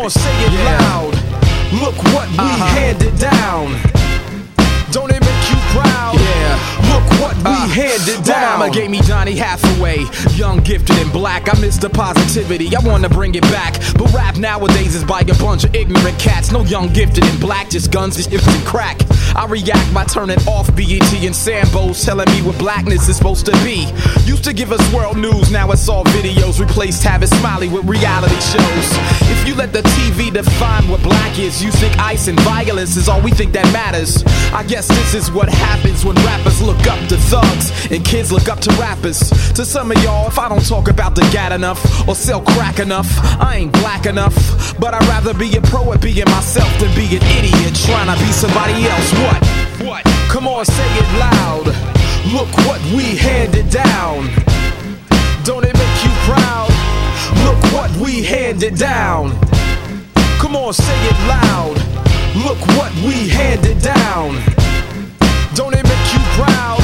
On, say it loud. Look what we uh-huh. handed down. Don't it make you proud? Yeah. Look what we Uh, handed down. Mama gave me Donny Hathaway, young, gifted, and black. I miss the positivity. I wanna bring it back, but rap nowadays is by a bunch of ignorant cats. No young, gifted, and black, just guns, just and crack. I react by turning off BET and Sambos, telling me what blackness is supposed to be. Used to give us world news, now it's all videos. Replaced Tavis Smiley with reality shows. If you let the TV define what black is, you think ice and violence is all we think that matters. I guess this is what happens when rappers look up to thugs and kids look up to rappers. To some of y'all, if I don't talk about the gat enough or sell crack enough, I ain't black enough. But I'd rather be a pro at being myself than be an idiot trying to be somebody else. What? What? Come on, say it loud. Look what we handed down. Don't it make you proud? Look what we handed down. Come on, say it loud. Look what we handed down. Don't it make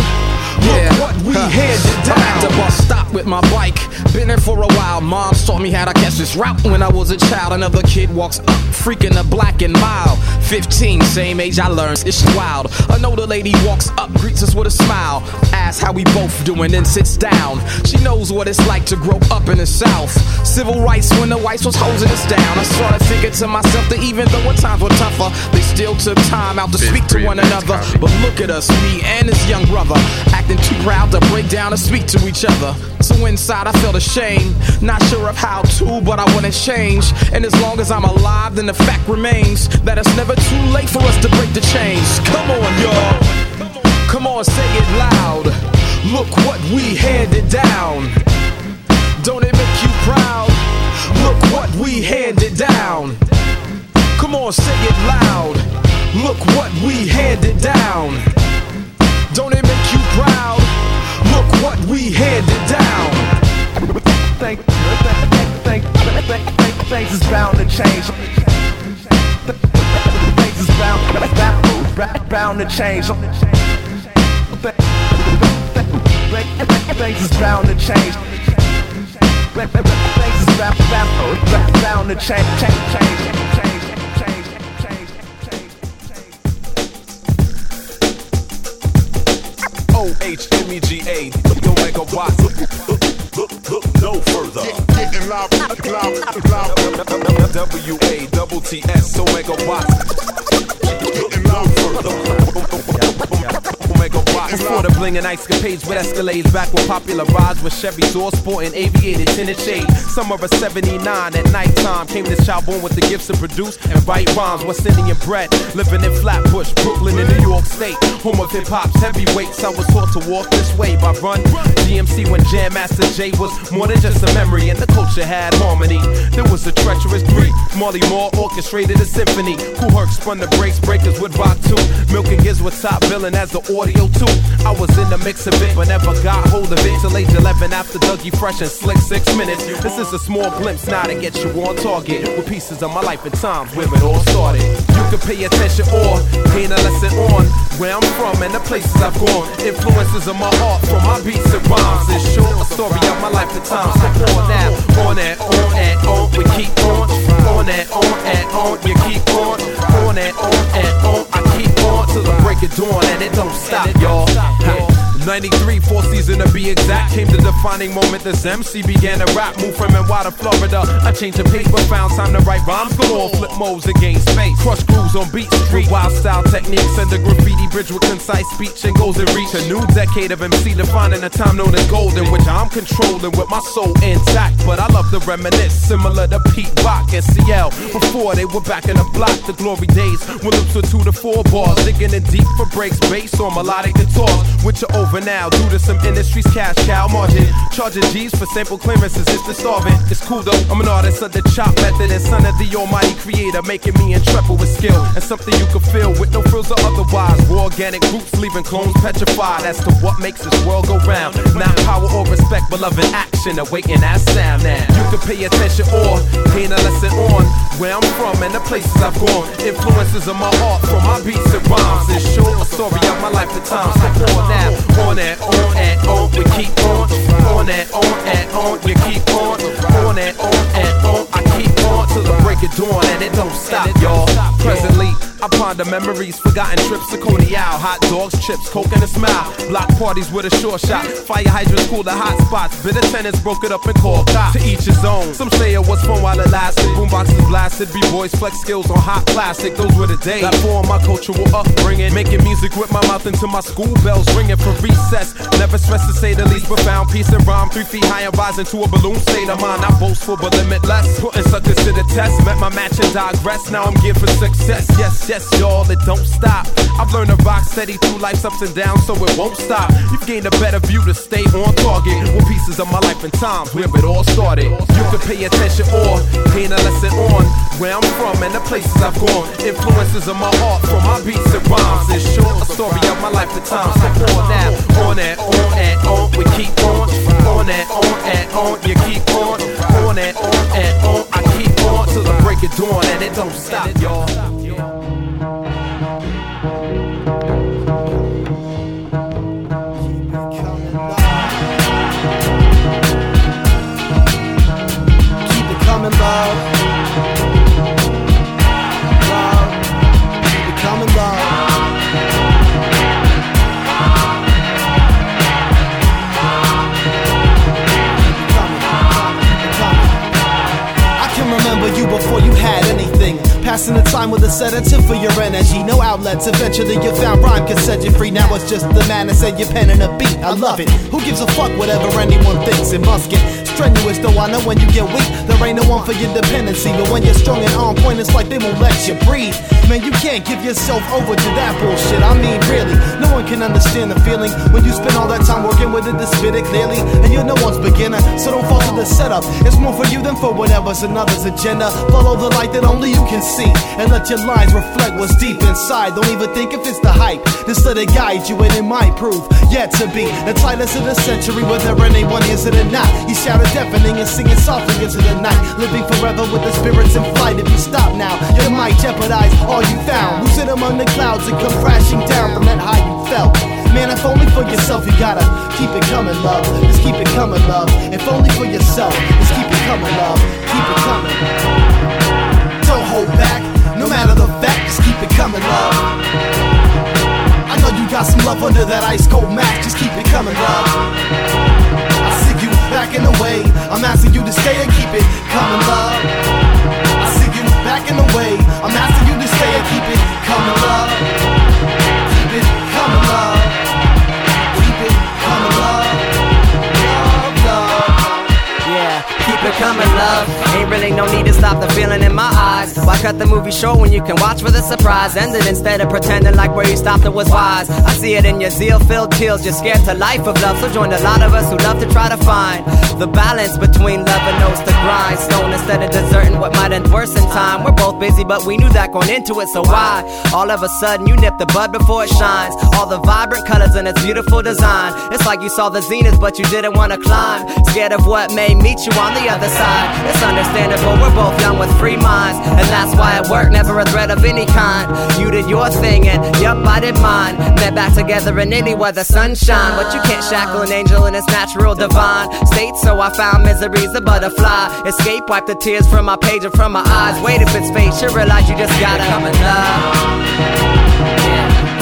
we handed I'm at the bus stop with my bike. Been there for a while. Mom taught me how to catch this route. When I was a child, another kid walks up, freaking a black and mild. 15, same age I learned. It's wild. An older lady walks up, greets us with a smile. Asks how we both doing, then sits down. She knows what it's like to grow up in the South. Civil rights when the whites was hosing us down. I started thinking to myself that even though our times were tougher, they still took time out to speak to one another. But look at us, me and his young brother, acting too proud to break down and speak to each other. So inside I felt ashamed, not sure of how to, but I wouldn't change. And as long as I'm alive, then the fact remains that it's never too late for us to break the chains. Come on, y'all. Come on, say it loud. Look what we handed down. Don't it make you proud? Look what we handed down. Come on, say it loud. Look what we handed down. Is bound to change. Things is bound, bound, bound, to change. Things is bound to change. Things is bound, to change, change, change. O H M E G A, no megawatts. Look, look, look no further. Getting live, live, live. W A double T S, Before the bling and ice capades with Escalades, back when popular rides with Chevys all sporting aviated tinted shade. Summer of 79 at nighttime came this child born with the gifts to produce and write rhymes. West Indian bred, living in Flatbush, Brooklyn, in New York State. Home of hip hop's heavyweights. I was taught to walk this way by Run DMC when Jam Master Jay was more than just a memory, and the culture had harmony. There was a treacherous three. Marley Marl orchestrated a symphony. Kool Herc spun the brakes, breakers with rock too. Milk and Giz was top billing as the audio too. I was in the mix of it, but never got hold of it till age 11 after Dougie Fresh and Slick Six Minutes. This is a small glimpse now to get you on target with pieces of my life and times where it all started. You can pay attention or gain a lesson on where I'm from and the places I've gone. Influences of my art from my beats and rhymes. It's short a story of my life and times. So on now, on and on and on, we keep on. On and on and on, you keep on. On and on and on, I till the break of dawn and it don't stop, y'all. Hey. 93, four season to be exact. Came the defining moment this MC began to rap. Moved from NY to Florida. I changed the pace, but found time to write rhymes. Galore, flip modes and gain space. Crush grooves on beats, street wild style techniques. And the graffiti bridge with concise speech and goals in reach. A new decade of MC defining a time known as golden, which I'm controlling with my soul intact. But I love to reminisce, similar to Pete Rock and CL. Before they were back in the block, the glory days. When loops were two to four bars, digging in deep for breaks, bass or melodic guitars. With your over Now, due to some industry's cash cow margin, charging G's for sample clearances is starving. It's cool though, I'm an artist of the chop method and son of the almighty creator, making me intrepid with skill and something you can feel with no frills or otherwise. Raw organic roots leaving clones petrified as to what makes this world go round. Not power or respect, but love and action, awaiting that sound now. You can pay attention or gain a lesson on where I'm from and the places I've gone. Influences of my art from my beats and rhymes. It's short a story of my life at times. So now, on and on and on, we keep on. On and on and on, you keep on. On and on and on, I keep on till the break of dawn and it don't stop, y'all. Presently, I ponder memories, forgotten trips to Coney Isle, hot dogs, chips, coke and a smile. Block parties with a short shot, fire hydrants cool the hot spots. Bitter tenants broke it up and called cops. To each his own. Some say it was fun while it lasted. Boomboxes blasted, b-boys flex skills on hot plastic. Those were the days. That formed my cultural upbringing, making music with my mouth into my school bells ringing for recess. Never stressed to say the least, but found peace and rhyme. Three feet high and rising to a balloon state of mind. Not boastful but limitless. Putting suckers to the test. Met my match and digress. Now I'm geared for success. Yes, yes, y'all, it don't stop. I've learned to rock steady through life's ups and downs, so it won't stop. You've gained a better view to stay on target. With pieces of my life and times where it all started. You can pay attention or gain a lesson on where I'm from and the places I've gone. Influences of my art from my beats and rhymes. It's short a story of my life and times. So on now, on and on and on, we keep on. On and on and on, you keep on. On and on and on, I keep on till the break of dawn and it don't stop, y'all. Sedative for your energy. No outlets. Eventually you found rhyme could set you free. Now it's just the man that said your pen and a beat. I love it. Who gives a fuck whatever anyone thinks? It must get strenuous, though I know when you get weak, there ain't no one for your dependency. But when you're strong and on point, it's like they won't let you breathe. Man, you can't give yourself over to that bullshit. I mean, really, no one can understand the feeling when you spend all that time working with it to spit it clearly. And you're no one's beginner, so don't fall to the setup. It's more for you than for whatever's another's agenda. Follow the light that only you can see, and let your lines reflect what's deep inside. Don't even think if it's the hype, just let it guide you, and it might prove yet to be the tightest of the century, whether anyone is it or not. You shout shouted deafening and singing softly into the night, living forever with the spirits in flight. If you stop now, you might jeopardize all you found. Losing among the clouds and come crashing down from that high you felt. Man, if only for yourself, you gotta keep it coming, love. Just keep it coming, love. If only for yourself, just keep it coming, love. Keep it coming. Don't hold back, no matter the fact, just keep it coming, love. I know you got some love under that ice cold mask, just keep it coming, love. I see you backing away. I'm asking you to stay and keep it coming, love. I see you backing away. I'm asking you to stay and keep it coming, love. Keep it coming, love. Keep it coming, love. Love, love. Yeah, keep it coming, love. Really no need to stop the feeling in my eyes. Why cut the movie short when you can watch for the surprise? Ended instead of pretending like where you stopped it was wise. I see it in your zeal filled tears. You're scared to life of love, so join a lot of us who love to try to find the balance between love and knows the grind. Stone instead of deserting what might end worse in time. We're both busy, but we knew that going into it, so why? All of a sudden, you nip the bud before it shines. All the vibrant colors and its beautiful design. It's like you saw the zenith, but you didn't want to climb. Scared of what may meet you on the other side. It's understandable, we're both young with free minds. And that's why at work, never a threat of any kind. You did your thing, and yup, I did mine. Met back together in any weather, sunshine. But you can't shackle an angel in its natural divine state, so I found misery's a butterfly. Escape, wipe the tears from my page and from my eyes. Wait if it's fate, you realize you just gotta come in love.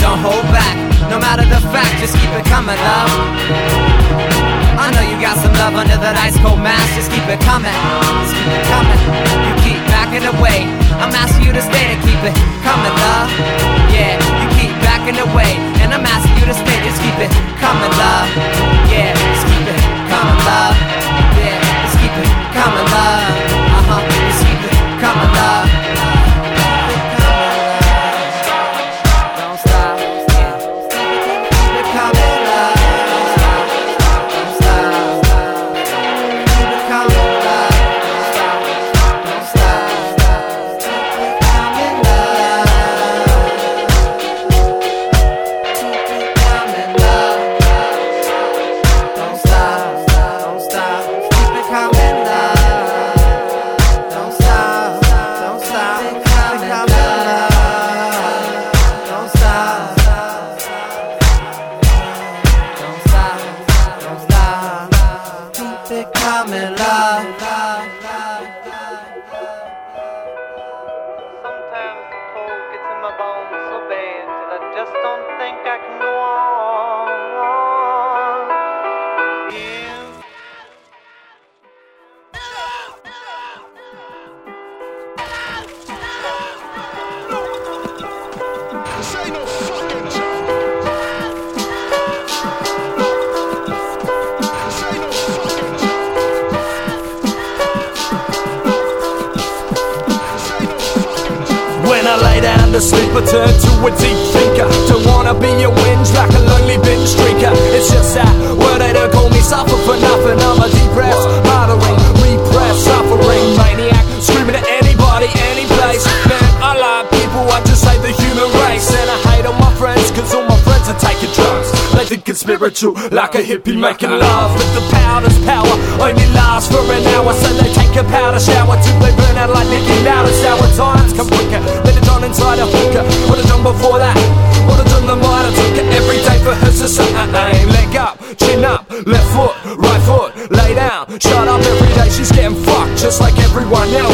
Don't hold back, no matter the fact, just keep it coming, love. I know you got some love under that ice cold mask. Just keep it coming, just keep it coming. You keep backing away. I'm asking you to stay to keep it I lay down to a deep thinker. Don't wanna be a whinge like a lonely binge drinker. It's just that word they don't call me suffer for nothing. I'm a depressed, murdering, repressed, suffering It's spiritual, like a hippie making love. But the powder's power only lasts for an hour, so they take a powder shower till they burn out like Niki Lauda. Sour times come quicker than it done inside a hooker. What I done before that? What I done the might I took it every day for her society. Leg up, chin up, left foot, right foot, lay down. Shut up every day, she's getting fucked just like everyone else,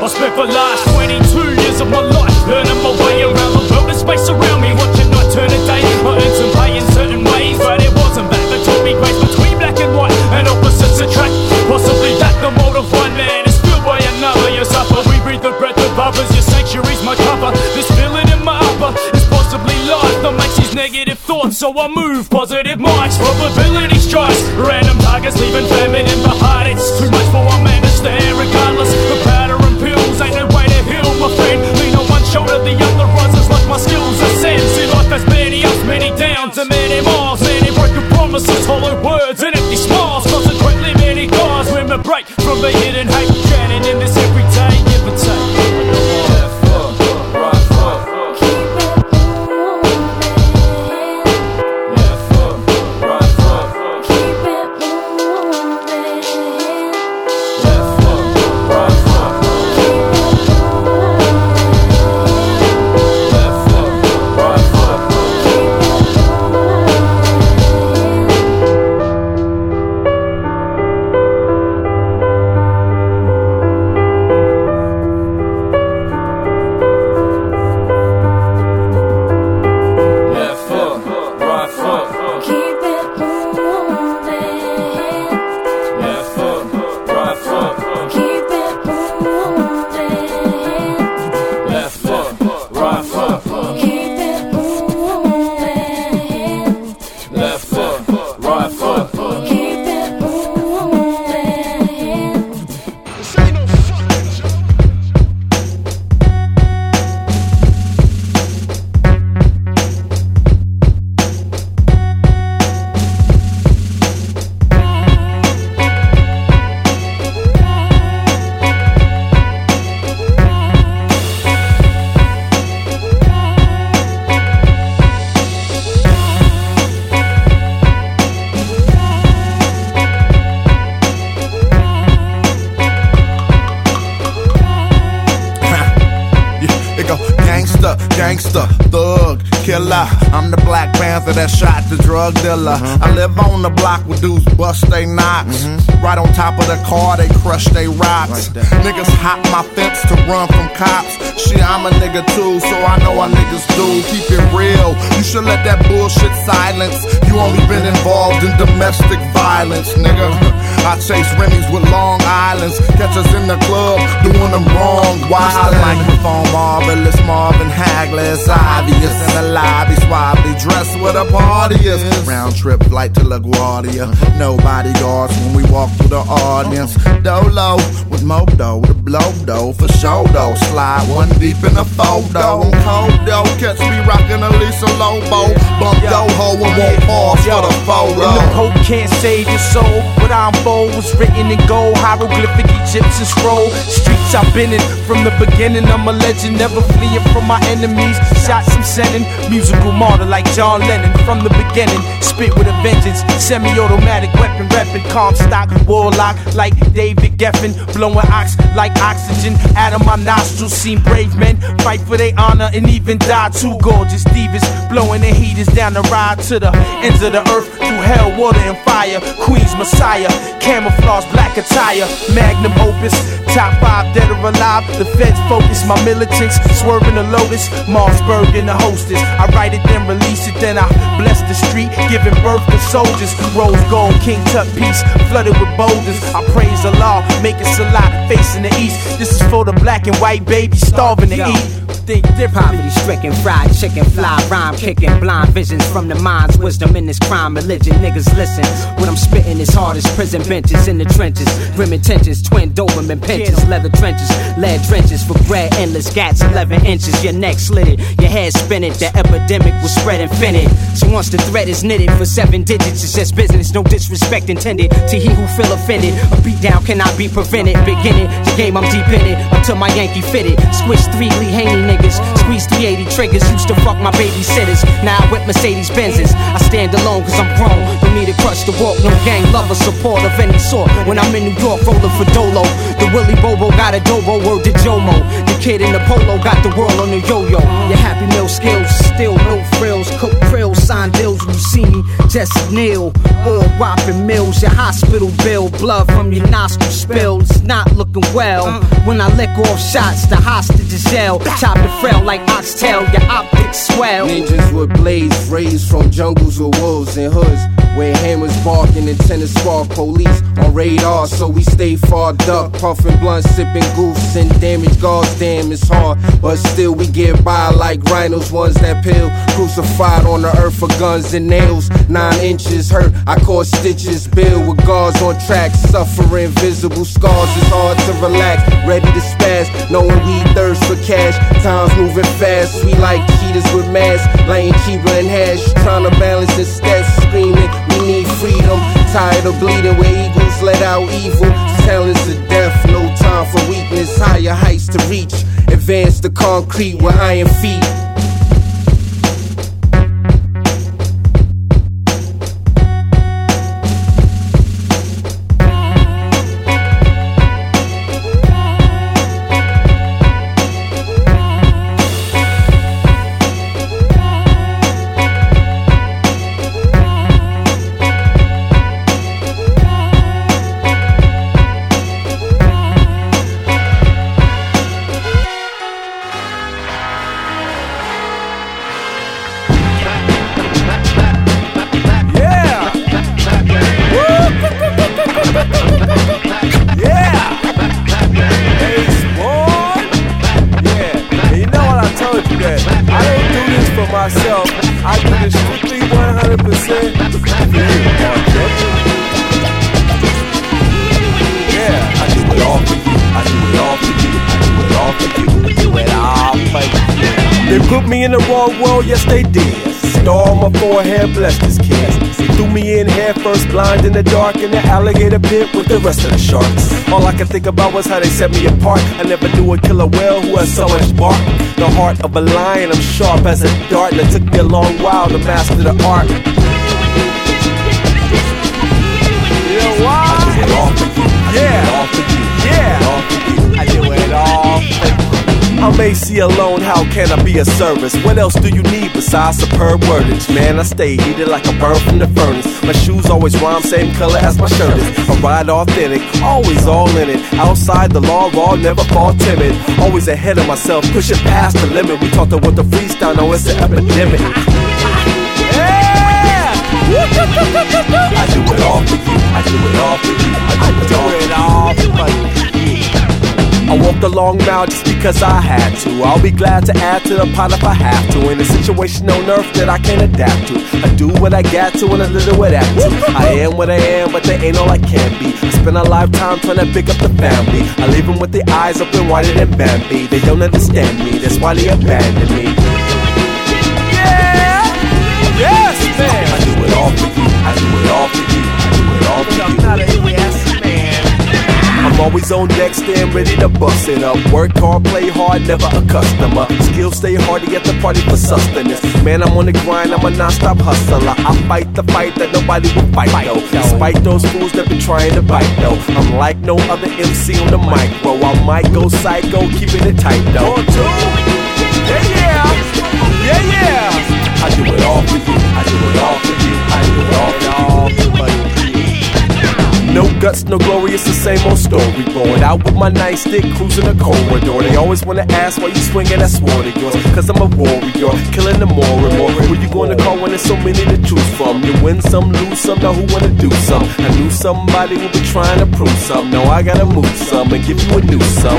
I spent the last 22 years of my life learning my way around the world. The space around me, watching night turn to day. I earned some pay in certain ways, but it wasn't that that taught me grace between black and white and opposites attract. Possibly that the mold of one man is filled by another. You suffer, we breathe the breath of others. Your sanctuary's my cover. This feeling in my upper is possibly life that makes these negative thoughts. So I move positive minds. Probability strikes. Random targets leaving famine in the heart. It's too much killer. I'm the Black Panther that shot the drug dealer. I live on the block where dudes bust they knocks. Mm-hmm. Right on top of the car, they crush they rocks. Niggas hop my fence to run from cops. Shit, I'm a nigga too, so I know what niggas do. Keep it real. You should let that bullshit silence. You only been involved in domestic violence, nigga. I chase Remy's with Long Islands. Catch us in the club doing them wrong. Wild microphone, marvelous Marvin Hagler. Obvious in the lobby, suavely dressed with a party. Round trip flight to LaGuardia. No bodyguards when we walk through the audience. Dolo with Modo, a blow dough for show though. Slide one deep in a photo. On cold dough, catch me rocking a Lisa Lobo. Bump yo ho and won't pause for the photo. And no hope can't save your soul, but I'm unfold was written in gold, hieroglyphic Egyptian scroll. Streets I've been in from the beginning. I'm a legend, never fleeing from my enemies. Shots I'm sending, musical martyr like John Lennon from the beginning. Spit with a vengeance, semi-automatic weapon repping, calm stock, warlock like David Geffen, blowing ox like oxygen out of my nostrils. Seen brave men fight for their honor and even die. Two gorgeous divas blowing their heaters down the ride to the ends of the earth through hell, water, and fire. Queen's Messiah, camouflage, black attire, magnum opus, top five dead or alive. The feds focus, my militants swerving the lotus, Marsburg and the hostess. I write it, then release it, then I bless the street, giving birth to soldiers. Rose gold, King Tut peace, flooded with boulders. I praise the law, make it Salah, facing the east. This is for the black and white babies starving to eat. Think differently. Poverty stricken, fried chicken, fly, rhyme kicking, blind visions from the mind's wisdom in this crime religion. Niggas listen, what I'm spitting is hard as prison benches in the trenches. Grim intentions, twin Doberman pinschers, leather trenches, lead trenches for bread, endless gats, 11 inches. Your neck slitted, your head spinning. The epidemic will spread infinite. So once the thread is knitted for seven digits, it's just business, no disrespect intended to he who feel offended. A beat down cannot be prevented. Beginning the game, I'm deep in it until my Yankee fitted. Squish three Lee Haney niggas, squeeze the 80 triggers. Used to fuck my babysitters, now I whip Mercedes Benzes. I stand alone cause I'm grown. Don't need a crutch to walk, no gang love lover support of any sort. When I'm in New York, rolling for Dolo. The Willie Bobo got a Dobo word to Jomo. The kid in the polo got the world on the yo yo. Your Happy Meal skills, still no Just kneel, all whopping mills. Your hospital bill, blood from your nostril spills. Not looking well. When I lick off shots, the hostages yell. Chop the frail like oxtail, your optics swell. Ninjas with blades raised from jungles of wolves and hoods. Where hammers barking and tennis spark police on radar, so we stay far duck, puffing blunt, sipping goose and damage guards. Damn, it's hard, but still we get by like rhinos, ones that pill. Crucified on the earth for guns and nails. Nine inches hurt, I caught stitches. Bill with guards on track, suffering visible scars. It's hard to relax, ready to spaz, knowing we thirst for cash. Time's moving fast, we like cheaters with masks, laying cheaper and hash, trying to balance the steps, screaming. We need freedom, tired of bleeding where eagles let out evil. Talents of death, no time for weakness, higher heights to reach. Advance the concrete with iron feet. Yes they did. Star on my forehead, bless this kid. They threw me in head first, blind in the dark, in the alligator pit with the rest of the sharks. All I could think about was how they set me apart. I never knew a killer whale who has so much bark. The heart of a lion, I'm sharp as a dart, and it took me a long while to master the art. You know why? I do it all for you. Yeah. I do it all for you. I'm AC alone, how can I be a service? What else do you need besides superb wordage? Man, I stay heated like a bird from the furnace. My shoes always rhyme, same color as my shirt is. I ride authentic, always all in it. Outside the law, raw, never fall timid. Always ahead of myself, pushing past the limit. We talked about the freestyle, now it's an epidemic. Yeah! I do it all for you. I do it all for you. A long mile just because I had to. I'll be glad to add to the pot if I have to. In a situation on earth that I can adapt to. I do what I got to and a little what I do. I am what I am, but they ain't all I can be. I spend a lifetime trying to pick up the family. I leave them with their eyes open wider than Bambi. They don't understand me, that's why they abandon me. Yeah! Yes, man! I do it all for you. I do it all for you. I do it all for you. Always on deck, stand ready to bust it up. Work hard, play hard, never a customer. Skills stay hard to get the party for sustenance. Man, I'm on the grind, I'm a non-stop hustler. I fight the fight that nobody will fight though. Despite those fools that be trying to bite though. I'm like no other MC on the mic, bro. I might go psycho, keeping it tight though. Yeah, yeah, yeah, yeah. I do it all for you. I do it all for you. I do it all for you. No guts, no glory, it's the same old story. Going out with my nightstick, cruising the corridor. They always wanna ask why you swinging that sword of yours. Cause I'm a warrior, killing them more and more. Who you gonna call when there's so many to choose from? You win some, lose some, now who wanna do some? I knew somebody would be trying to prove some. Now I gotta move some and give you a new some.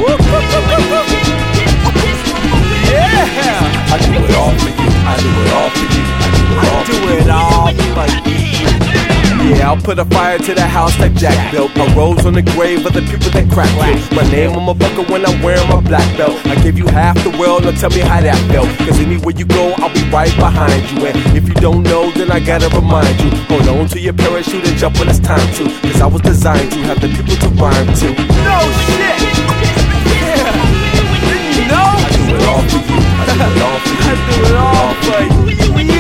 put a fire to the house that Jack built. I rose on the grave of the people that crack you. My name on my bucket when I'm wearing my black belt. I give you half the world, now tell me how that felt. Cause anywhere you go, I'll be right behind you. And if you don't know, then I gotta remind you. Hold on to your parachute and jump when it's time to. Cause I was designed to have the people to rhyme to. No shit! Yeah. No! I do it all for you. I do it all for you. I do it all for you.